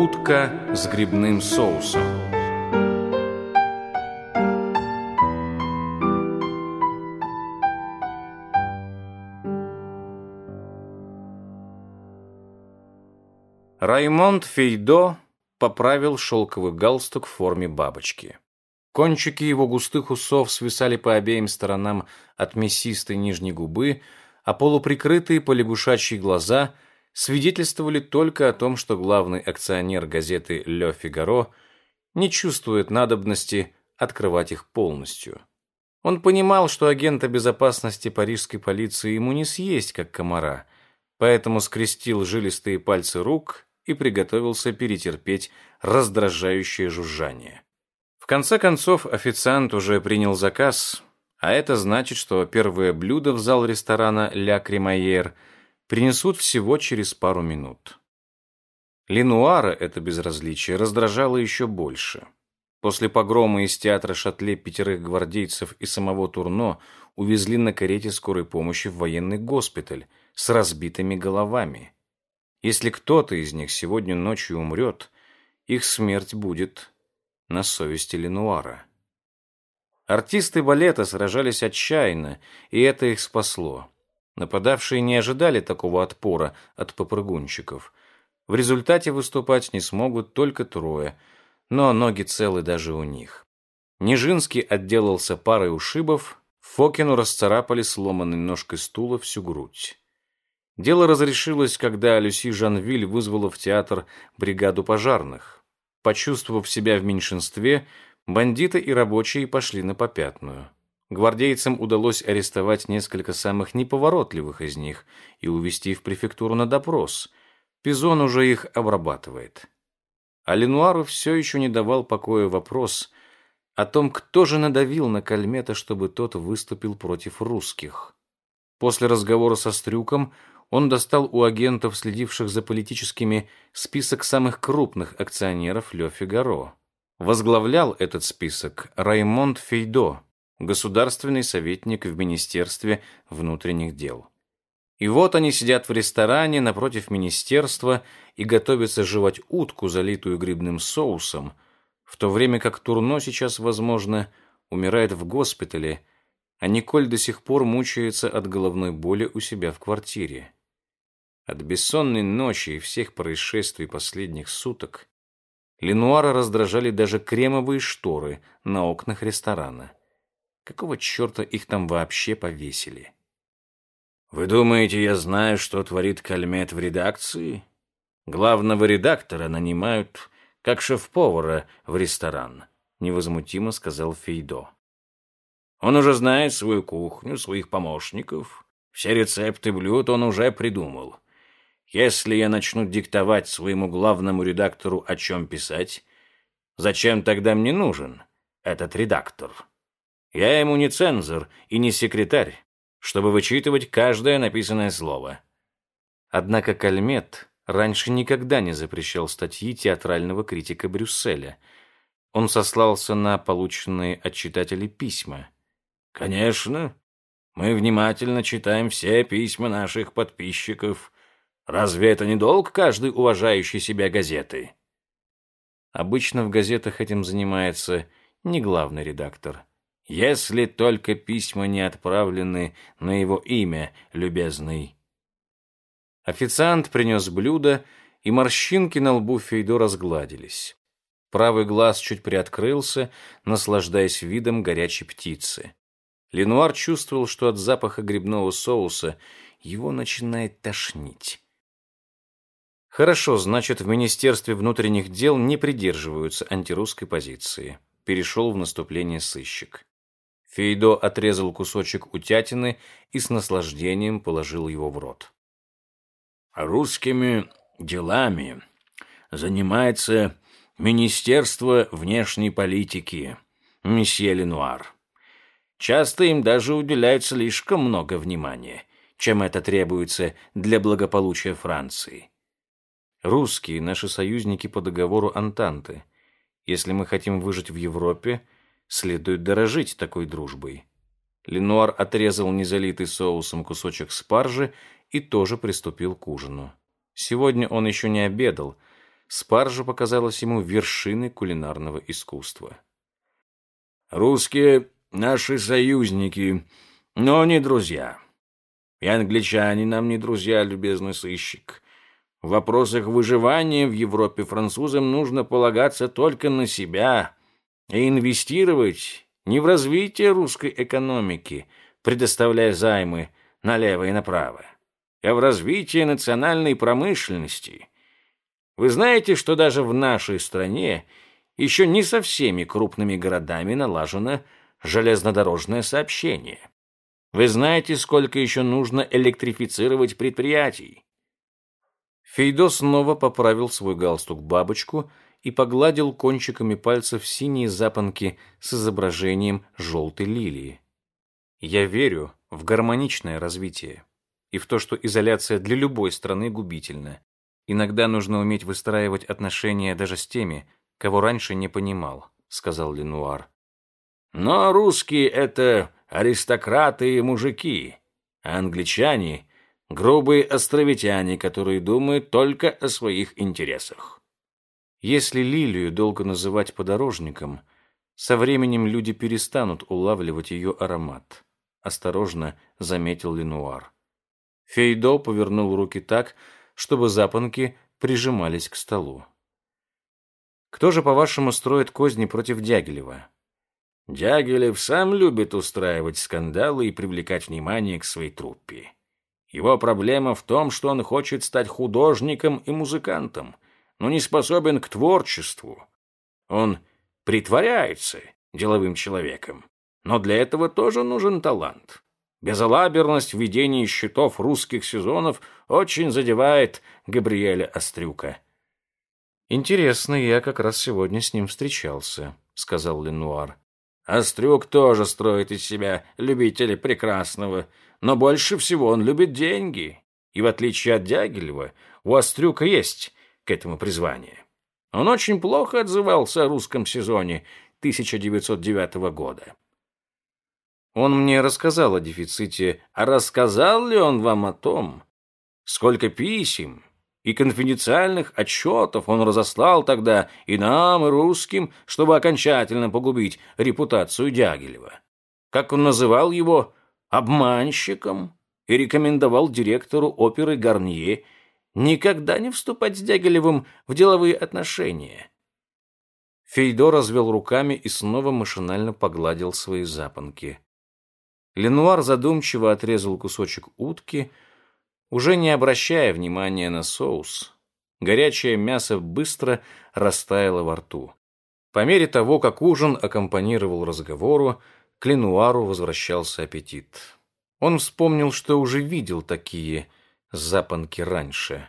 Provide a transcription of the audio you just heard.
Утка с грибным соусом. Раймонд Фейдо поправил шелковый галстук в форме бабочки. Кончики его густых усов свисали по обеим сторонам от мясистой нижней губы, а полуприкрытые полягушачьи глаза свидетельствовали только о том, что главный акционер газеты «Ле Фигаро» не чувствует надобности открывать их полностью. Он понимал, что агента безопасности парижской полиции ему не съесть, как комара, поэтому скрестил жилистые пальцы рук и приготовился перетерпеть раздражающее жужжание. В конце концов, официант уже принял заказ, а это значит, что первое блюдо в зал ресторана «Ля Кремайер» принесут всего через пару минут. Ленуара это безразличие раздражало еще больше. После погрома из театра Шатле пятерых гвардейцев и самого Турно увезли на карете скорой помощи в военный госпиталь с разбитыми головами. Если кто-то из них сегодня ночью умрет, их смерть будет на совести Ленуара. Артисты балета сражались отчаянно, и это их спасло. Нападавшие не ожидали такого отпора от попрыгунчиков. В результате выступать не смогут только трое, но ноги целы даже у них. Нижинский отделался парой ушибов, Фокину расцарапали сломанной ножкой стула всю грудь. Дело разрешилось, когда Люси Жанвиль вызвала в театр бригаду пожарных. Почувствовав себя в меньшинстве, бандиты и рабочие пошли на попятную. Гвардейцам удалось арестовать несколько самых неповоротливых из них и увезти в префектуру на допрос. Пизон уже их обрабатывает. А Ленуару все еще не давал покоя вопрос о том, кто же надавил на Кальмета, чтобы тот выступил против русских. После разговора со Стрюком он достал у агентов, следивших за политическими, список самых крупных акционеров Ле Фигаро. Возглавлял этот список Раймонд Фейдо, государственный советник в Министерстве внутренних дел. И вот они сидят в ресторане напротив министерства и готовятся жевать утку, залитую грибным соусом, в то время как Турно сейчас, возможно, умирает в госпитале, а Николь до сих пор мучается от головной боли у себя в квартире. От бессонной ночи и всех происшествий последних суток Ленуара раздражали даже кремовые шторы на окнах ресторана. Какого черта их там вообще повесили? Вы думаете, я знаю, что творит Кальмет в редакции? Главного редактора нанимают как шеф-повара в ресторан, невозмутимо сказал Фейдо. Он уже знает свою кухню, своих помощников. Все рецепты блюд он уже придумал. Если я начну диктовать своему главному редактору, о чем писать, зачем тогда мне нужен этот редактор? Я ему не цензор и не секретарь, чтобы вычитывать каждое написанное слово. Однако Кальмет раньше никогда не запрещал статьи театрального критика Брюсселя. Он сослался на полученные от читателей письма. «Конечно, мы внимательно читаем все письма наших подписчиков», Разве это не долг каждой уважающей себя газеты? Обычно в газетах этим занимается не главный редактор. Если только письма не отправлены на его имя, любезный. Официант принес блюдо, и морщинки на лбу Фейдо разгладились. Правый глаз чуть приоткрылся, наслаждаясь видом горячей птицы. Ленуар чувствовал, что от запаха грибного соуса его начинает тошнить. Хорошо, значит, в Министерстве внутренних дел не придерживаются антирусской позиции. Перешел в наступление сыщик. Фейдо отрезал кусочек утятины и с наслаждением положил его в рот. Русскими делами занимается Министерство внешней политики, месье Ленуар. Часто им даже уделяют слишком много внимания, чем это требуется для благополучия Франции. Русские – наши союзники по договору Антанты. Если мы хотим выжить в Европе, следует дорожить такой дружбой. Ленуар отрезал незалитый соусом кусочек спаржи и тоже приступил к ужину. Сегодня он еще не обедал. спаржа показалась ему вершиной кулинарного искусства. «Русские — наши союзники, но не друзья. И англичане нам не друзья, любезный сыщик. В вопросах выживания в Европе французам нужно полагаться только на себя и инвестировать не в развитие русской экономики, предоставляя займы налево и направо, а в развитие национальной промышленности. Вы знаете, что даже в нашей стране еще не со всеми крупными городами налажено железнодорожное сообщение. Вы знаете, сколько еще нужно электрифицировать предприятий. Фейдо снова поправил свой галстук-бабочку и погладил кончиками пальцев синие запонки с изображением желтой лилии. «Я верю в гармоничное развитие и в то, что изоляция для любой страны губительна. Иногда нужно уметь выстраивать отношения даже с теми, кого раньше не понимал», — сказал Ленуар. «Но русские — это аристократы и мужики, а англичане — грубые островитяне, которые думают только о своих интересах». Если лилию долго называть подорожником, со временем люди перестанут улавливать ее аромат, осторожно заметил Ленуар. Фейдо повернул руки так, чтобы запонки прижимались к столу. Кто же, по-вашему, строит козни против Дягилева? Дягилев сам любит устраивать скандалы и привлекать внимание к своей труппе. Его проблема в том, что он хочет стать художником и музыкантом, но не способен к творчеству. Он притворяется деловым человеком, но для этого тоже нужен талант. Безалаберность в ведении счетов русских сезонов очень задевает Габриэля Острюка. «Интересно, я как раз сегодня с ним встречался», — сказал Ленуар. «Острюк тоже строит из себя любителя прекрасного, но больше всего он любит деньги. И в отличие от Дягилева, у Острюка есть к этому призвание. Он очень плохо отзывался о русском сезоне 1909 года. Он мне рассказал о дефиците, а рассказал ли он вам о том, сколько писем и конфиденциальных отчетов он разослал тогда и нам, и русским, чтобы окончательно погубить репутацию Дягилева? Как он называл его обманщиком и рекомендовал директору оперы Гарнье никогда не вступать с Дягилевым в деловые отношения. Фейдо развел руками и снова машинально погладил свои запонки. Ленуар задумчиво отрезал кусочек утки, уже не обращая внимания на соус. Горячее мясо быстро растаяло во рту. По мере того, как ужин аккомпанировал разговору, к Ленуару возвращался аппетит. Он вспомнил, что уже видел такие запонки раньше.